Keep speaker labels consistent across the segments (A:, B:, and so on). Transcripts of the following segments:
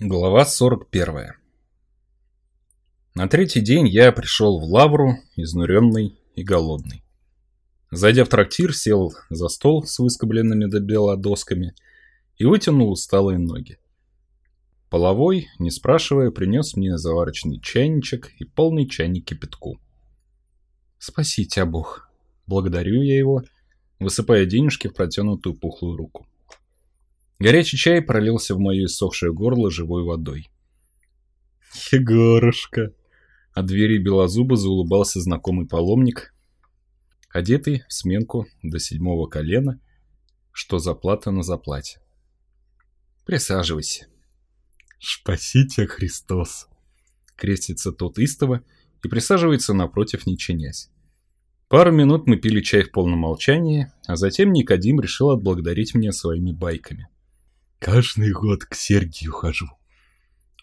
A: Глава 41 На третий день я пришел в лавру, изнуренный и голодный. Зайдя в трактир, сел за стол с выскобленными до бела досками и вытянул усталые ноги. Половой, не спрашивая, принес мне заварочный чайничек и полный чайник кипятку. «Спаси тебя, Бог!» Благодарю я его, высыпая денежки в протянутую пухлую руку. Горячий чай пролился в мое иссохшее горло живой водой. «Егорушка!» От двери Белозуба заулыбался знакомый паломник, одетый в сменку до седьмого колена, что заплата на заплате. «Присаживайся». «Спасите, Христос!» Крестится тот истово и присаживается напротив, не чинясь. Пару минут мы пили чай в полном молчании, а затем Никодим решил отблагодарить меня своими байками. Каждый год к Сергию хожу.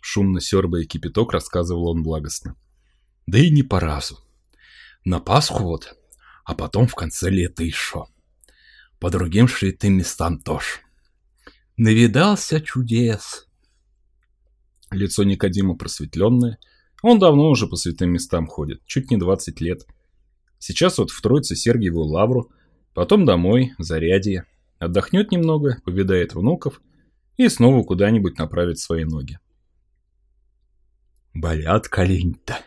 A: Шумно сербая кипяток, рассказывал он благостно. Да и не по разу. На Пасху вот, а потом в конце лета еще. По другим святым местам тоже. Навидался чудес. Лицо Никодима просветленное. Он давно уже по святым местам ходит, чуть не 20 лет. Сейчас вот в Троице Сергиеву лавру, потом домой, зарядье. Отдохнет немного, повидает внуков – и снова куда-нибудь направить свои ноги. «Болят колени-то?»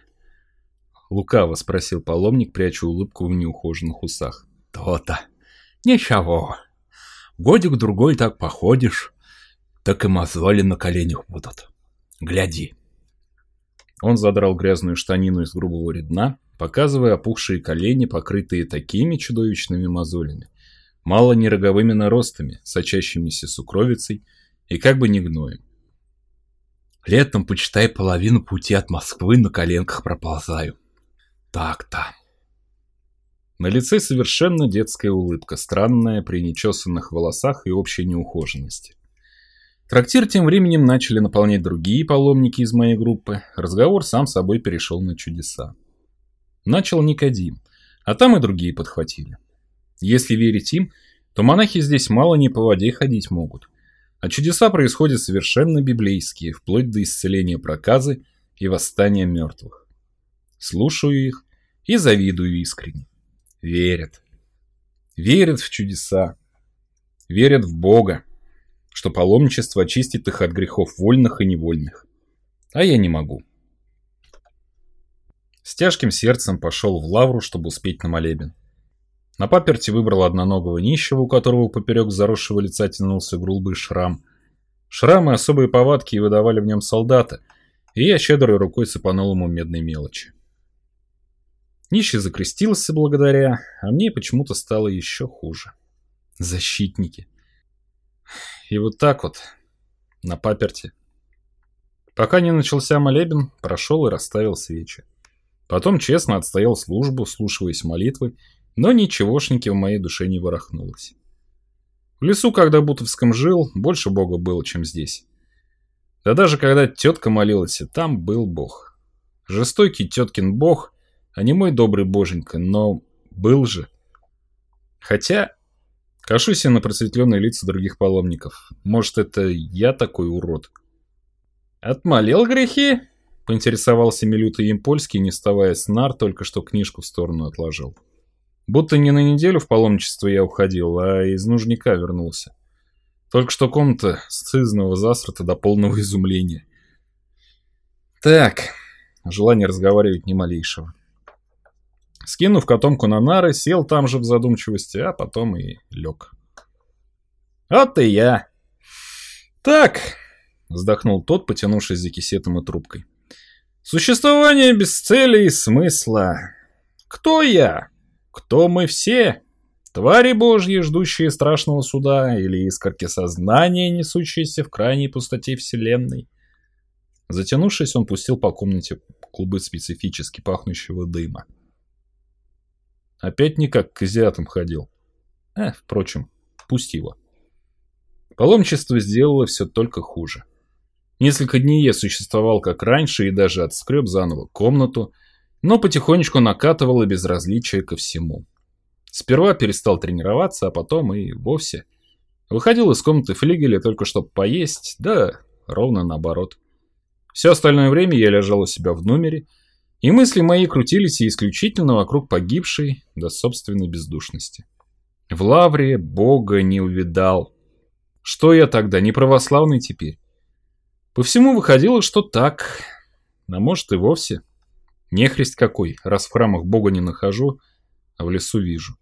A: Лукаво спросил паломник, пряча улыбку в неухоженных усах. «То-то. Ничего. Годик-другой так походишь, так и мозоли на коленях будут. Гляди». Он задрал грязную штанину из грубого редна, показывая опухшие колени, покрытые такими чудовищными мозолями, мало не роговыми наростами, сочащимися сукровицей, и как бы не гноем. Летом, почитай, половину пути от Москвы на коленках проползаю. Так-то. На лице совершенно детская улыбка, странная при нечесанных волосах и общей неухоженности. Трактир тем временем начали наполнять другие паломники из моей группы. Разговор сам собой перешел на чудеса. Начал Никодим, а там и другие подхватили. Если верить им, то монахи здесь мало не по воде ходить могут. А чудеса происходят совершенно библейские, вплоть до исцеления проказы и восстания мертвых. Слушаю их и завидую искренне. Верят. Верят в чудеса. Верят в Бога, что паломничество очистит их от грехов вольных и невольных. А я не могу. С тяжким сердцем пошел в лавру, чтобы успеть на молебен. На паперти выбрал одноногого нищего, у которого поперек заросшего лица тянулся грубый шрам. Шрамы особые повадки и выдавали в нем солдата, и я щедрой рукой сыпанул ему медной мелочи. Нищий закрестился благодаря, а мне почему-то стало еще хуже. Защитники. И вот так вот, на паперти. Пока не начался молебен, прошел и расставил свечи. Потом честно отстоял службу, слушаясь молитвы но ничегошники в моей душе не ворохнулось. В лесу, когда Бутовском жил, больше Бога было, чем здесь. Да даже когда тетка молилась, там был Бог. Жестокий теткин Бог, а не мой добрый боженька, но был же. Хотя, кашусь я на просветленные лица других паломников. Может, это я такой урод? Отмолил грехи? Поинтересовался Милюта Емпольский, не вставая с нар, только что книжку в сторону отложил. Будто не на неделю в паломничество я уходил, а из нужника вернулся. Только что комната с цизного засрата до полного изумления. Так, желание разговаривать ни малейшего. Скинув котомку на нары, сел там же в задумчивости, а потом и лег. Вот и я. Так, вздохнул тот, потянувшись за кисетом и трубкой. Существование без цели и смысла. Кто я? Кто мы все? Твари божьи, ждущие страшного суда, или искорки сознания, несущиеся в крайней пустоте вселенной? Затянувшись, он пустил по комнате клубы специфически пахнущего дыма. Опять никак к азиатам ходил. Э, впрочем, пусть его. Паломничество сделало все только хуже. Несколько дней я существовал как раньше и даже отскреб заново комнату, но потихонечку накатывало безразличие ко всему. Сперва перестал тренироваться, а потом и вовсе. Выходил из комнаты флигеля только чтобы поесть, да ровно наоборот. Все остальное время я лежал у себя в номере, и мысли мои крутились исключительно вокруг погибшей до собственной бездушности. В лавре Бога не увидал. Что я тогда, не православный теперь? По всему выходило, что так. А может и вовсе. Нехрест какой, раз в храмах Бога не нахожу, а в лесу вижу.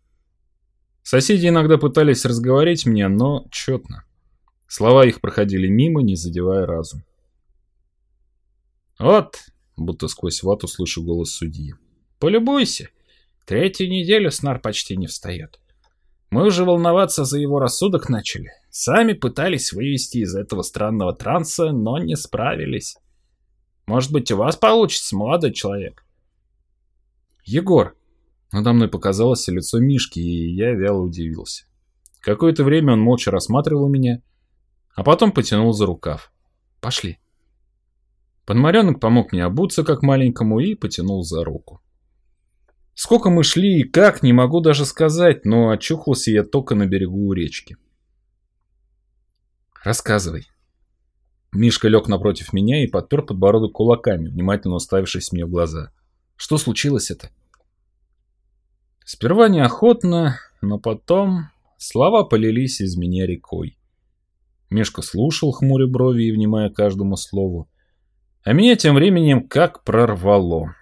A: Соседи иногда пытались разговорить меня, но четно. Слова их проходили мимо, не задевая разум. «Вот», — будто сквозь вату слышу голос судьи, — «полюбуйся. Третью неделю снар почти не встает. Мы уже волноваться за его рассудок начали. Сами пытались вывести из этого странного транса, но не справились. Может быть, у вас получится, молодой человек?» «Егор!» Надо мной показалось лицо Мишки, и я вяло удивился. Какое-то время он молча рассматривал меня, а потом потянул за рукав. «Пошли». Подмаренок помог мне обуться как маленькому и потянул за руку. Сколько мы шли и как, не могу даже сказать, но очухался я только на берегу речки. «Рассказывай». Мишка лег напротив меня и подпер подбородок кулаками, внимательно уставившись мне в глаза. «Что случилось это?» Сперва неохотно, но потом слова полились из меня рекой. Мишка слушал, хмуря брови и внимая каждому слову. А меня тем временем как прорвало.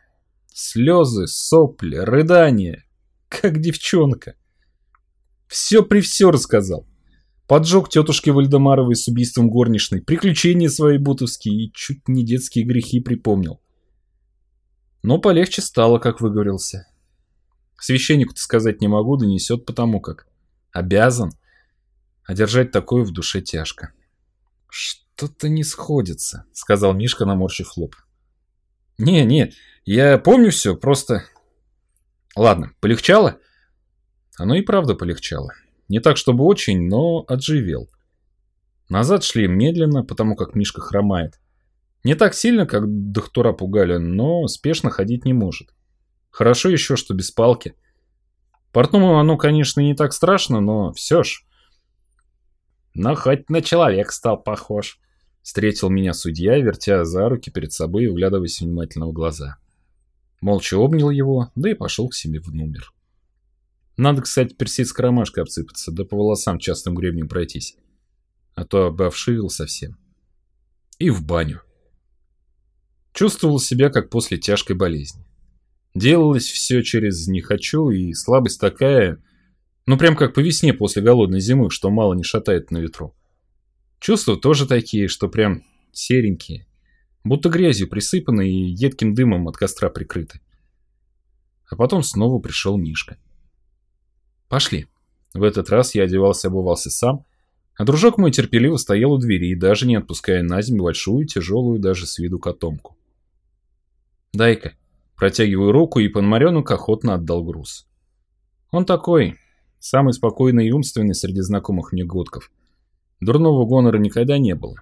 A: Слезы, сопли, рыдания. Как девчонка. Все при все рассказал. Поджег тетушки Вальдемаровой с убийством горничной, приключения свои бутовские и чуть не детские грехи припомнил. Но полегче стало, как выговорился. Священнику-то сказать не могу, да несет потому как. Обязан. А держать такое в душе тяжко. «Что-то не сходится», — сказал Мишка, наморщив лоб. «Не, не, я помню все, просто... Ладно, полегчало? Оно и правда полегчало. Не так, чтобы очень, но отживел. Назад шли медленно, потому как Мишка хромает. Не так сильно, как доктора пугали, но спешно ходить не может. Хорошо еще, что без палки. Портному оно, конечно, не так страшно, но все ж. Но хоть на человек стал похож. Встретил меня судья, вертя за руки перед собой и вглядываясь внимательно в глаза. Молча обнял его, да и пошел к себе в номер. Надо, кстати, персидской ромашкой обсыпаться, да по волосам частым гребнем пройтись. А то обовшивил совсем. И в баню. Чувствовал себя, как после тяжкой болезни. Делалось все через «не хочу», и слабость такая, ну прям как по весне после голодной зимы, что мало не шатает на ветру. Чувства тоже такие, что прям серенькие будто грязью присыпаны и едким дымом от костра прикрыты. А потом снова пришел Мишка. «Пошли». В этот раз я одевался и обувался сам, а дружок мой терпеливо стоял у двери, даже не отпуская на землю большую, тяжелую даже с виду котомку. «Дай-ка». Протягиваю руку, и Пономаренок охотно отдал груз. Он такой, самый спокойный и умственный среди знакомых мне годков. Дурного гонора никогда не было.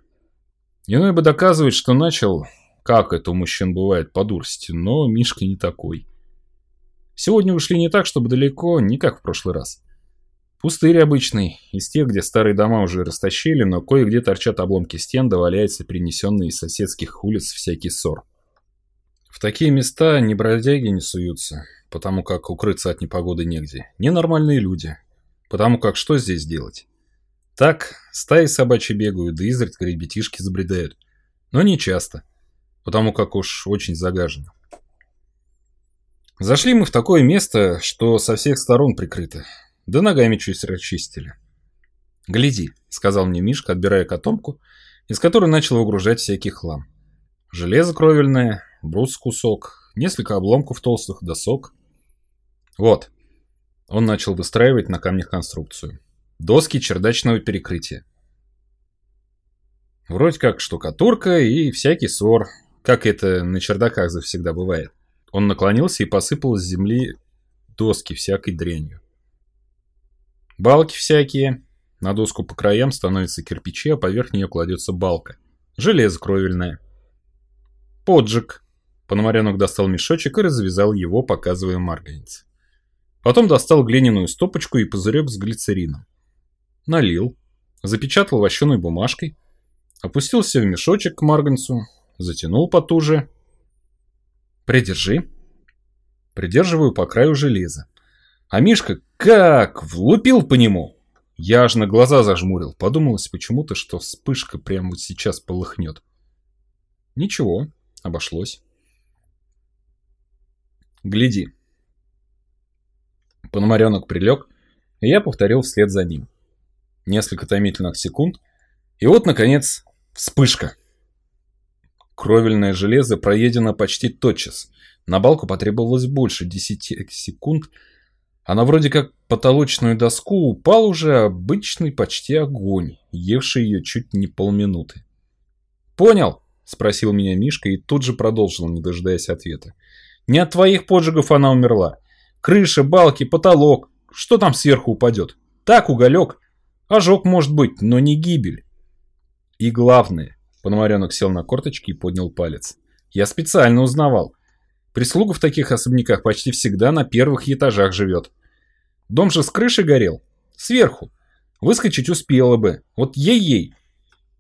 A: Иной бы доказывать, что начал, как это у мужчин бывает, по дурости, но Мишка не такой. Сегодня ушли не так, чтобы далеко, не как в прошлый раз. Пустырь обычный, из тех, где старые дома уже растащили, но кое-где торчат обломки стен, да валяется принесенный из соседских улиц всякий ссор. В такие места ни бродяги не суются, потому как укрыться от непогоды негде, ни нормальные люди, потому как что здесь делать? Так, стаи собачьи бегают, да изредка ребятишки забредают. Но не часто, потому как уж очень загажено. Зашли мы в такое место, что со всех сторон прикрыто. Да ногами чуть расчистили. «Гляди», — сказал мне Мишка, отбирая котомку, из которой начал выгружать всякий хлам. Железо кровельное, брус кусок, несколько обломков толстых, досок. Вот. Он начал выстраивать на камнях конструкцию доски чердачного перекрытия. Вроде как штукатурка и всякий ссор, как это на чердаках завсегда бывает. Он наклонился и посыпал с земли доски всякой дрянью. Балки всякие. На доску по краям становятся кирпичи, а поверх нее кладется балка. Железо кровельное. Поджиг. Пономаренок достал мешочек и развязал его, показывая марганец. Потом достал глиняную стопочку и пузырек с глицерином налил, запечатал вощеной бумажкой, Опустился в мешочек к марганцу, затянул потуже. «Придержи». Придерживаю по краю железа. А Мишка как влупил по нему. Я аж на глаза зажмурил. Подумалось почему-то, что вспышка прямо вот сейчас полыхнет. Ничего, обошлось. Гляди. Пономаренок прилег, и я повторил вслед за ним. Несколько томительных секунд, и вот, наконец, вспышка. Кровельное железо проедено почти тотчас. На балку потребовалось больше 10 секунд, она вроде как потолочную доску упал уже обычный почти огонь, евший ее чуть не полминуты. «Понял?» – спросил меня Мишка и тут же продолжил, не дожидаясь ответа. «Не от твоих поджигов она умерла. Крыша, балки, потолок. Что там сверху упадет? Так, уголек. Ожог может быть, но не гибель. И главное, Пономаренок сел на корточки и поднял палец. Я специально узнавал. Прислуга в таких особняках почти всегда на первых этажах живет. Дом же с крыши горел. Сверху. Выскочить успела бы. Вот ей-ей.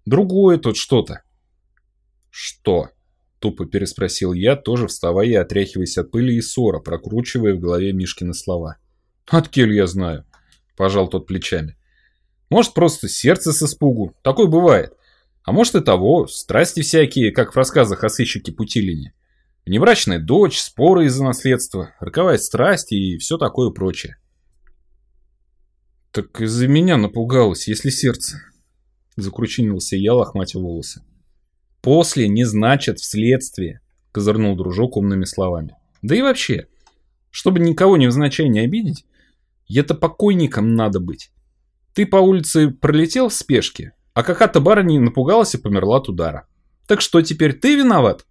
A: Другое тут что-то. Что? Тупо переспросил я, тоже вставая и отряхиваясь от пыли и ссора, прокручивая в голове Мишкины слова. Откель я знаю. Пожал тот плечами. Может, просто сердце с испугу. Такое бывает. А может и того, страсти всякие, как в рассказах о сыщике Путилине. Внебрачная дочь, споры из-за наследства, роковая страсть и все такое прочее. Так из-за меня напугалась, если сердце. Закручинился я, лохматя волосы. После не значит вследствие, козырнул дружок умными словами. Да и вообще, чтобы никого невзначай не обидеть, это покойником надо быть. Ты по улице пролетел в спешке, а какая-то барыня напугалась и померла от удара. Так что теперь ты виноват?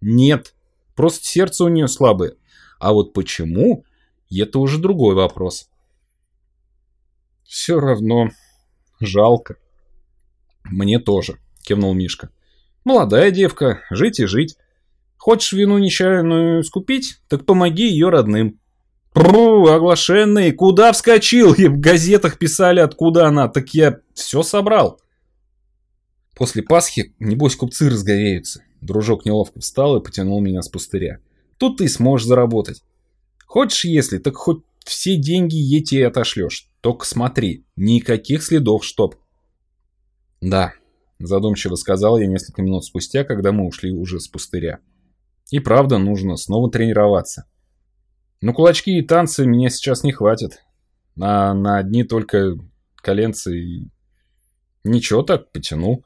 A: Нет, Просто сердце у нее слабое. А вот почему, это уже другой вопрос. Все равно жалко. Мне тоже, кивнул Мишка. Молодая девка, жить и жить. Хочешь вину нечаянную скупить, так помоги ее родным. Пру, оглашенный, куда вскочил? И в газетах писали, откуда она, так я все собрал. После Пасхи, небось, купцы разговеются. Дружок неловко встал и потянул меня с пустыря. Тут ты сможешь заработать. Хочешь, если, так хоть все деньги тебе отошлешь. Только смотри, никаких следов, чтоб. Да, задумчиво сказал я несколько минут спустя, когда мы ушли уже с пустыря. И правда, нужно снова тренироваться. Но кулачки и танцы меня сейчас не хватит. На, на одни только коленцы и... Ничего так, потяну.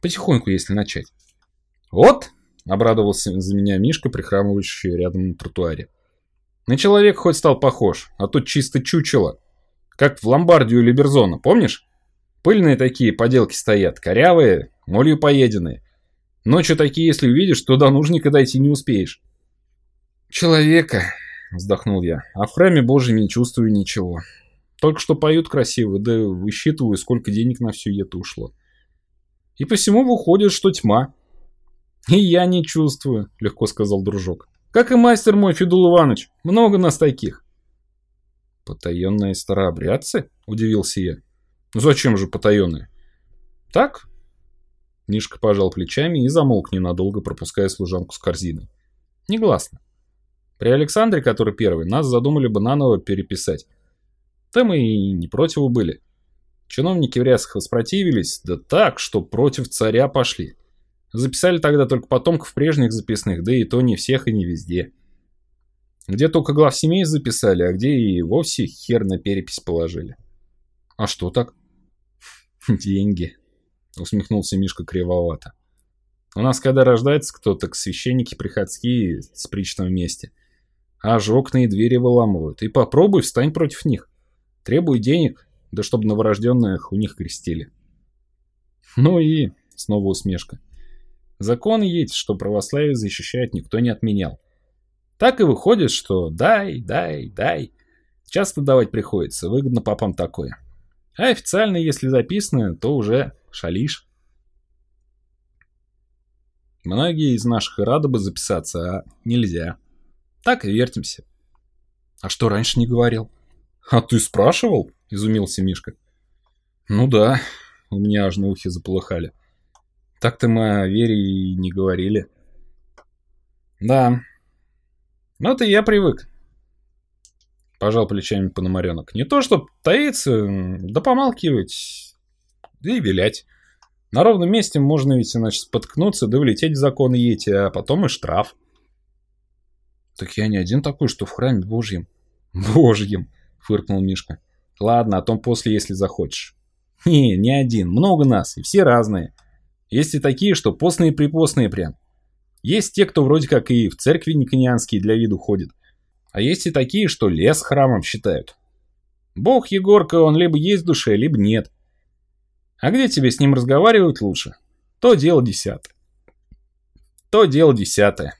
A: Потихоньку, если начать. «Вот!» — обрадовался за меня Мишка, прихрамывающий рядом на тротуаре. «На человек хоть стал похож, а тут чисто чучело. Как в Ломбардию или Берзона, помнишь? Пыльные такие поделки стоят, корявые, молью поеденные. Ночью такие, если увидишь, то до нужника дойти не успеешь». «Человека!» — вздохнул я. «А в храме Божьем не чувствую ничего. Только что поют красиво, да высчитываю, сколько денег на все это ушло. И посему выходит, что тьма». «И я не чувствую», — легко сказал дружок. «Как и мастер мой, Федул Иванович. Много нас таких». «Потаенные старообрядцы?» — удивился я. «Ну зачем же потаенные?» «Так?» Мишка пожал плечами и замолк ненадолго, пропуская служанку с корзиной. «Негласно. При Александре, который первый, нас задумали бы наново переписать. Да мы и не против были. Чиновники в рясах воспротивились, да так, что против царя пошли. Записали тогда только потомков прежних записных, да и то не всех и не везде. Где только глав семей записали, а где и вовсе хер на перепись положили. А что так? Деньги, усмехнулся Мишка кривовато. У нас когда рождается кто-то, к священники приходские с причтом вместе. Аж окна и двери выламывают. И попробуй встань против них. Требуй денег, да чтобы новорожденных у них крестили. Ну и снова усмешка. Закон есть, что православие защищает, никто не отменял. Так и выходит, что дай, дай, дай. Часто давать приходится, выгодно попам такое. А официально, если записано, то уже шалишь. Многие из наших рады бы записаться, а нельзя. Так и вертимся. А что раньше не говорил? А ты спрашивал? Изумился Мишка. Ну да, у меня аж на ухе заполыхали. Так-то мы о вере и не говорили. Да. Ну, это я привык. Пожал плечами Пономаренок. Не то, чтоб таиться, да помалкивать, да и вилять. На ровном месте можно ведь иначе споткнуться, да влететь в закон Йети, а потом и штраф. Так я не один такой, что в храме божьем. Божьем, фыркнул Мишка. Ладно, о том после, если захочешь. Не, не один, много нас, и все разные. Есть и такие, что постные-припостные прям. Есть те, кто вроде как и в церкви никонианские для виду ходит. А есть и такие, что лес храмом считают. Бог Егорка, он либо есть в душе, либо нет. А где тебе с ним разговаривать лучше? То дело десятое. То дело десятое.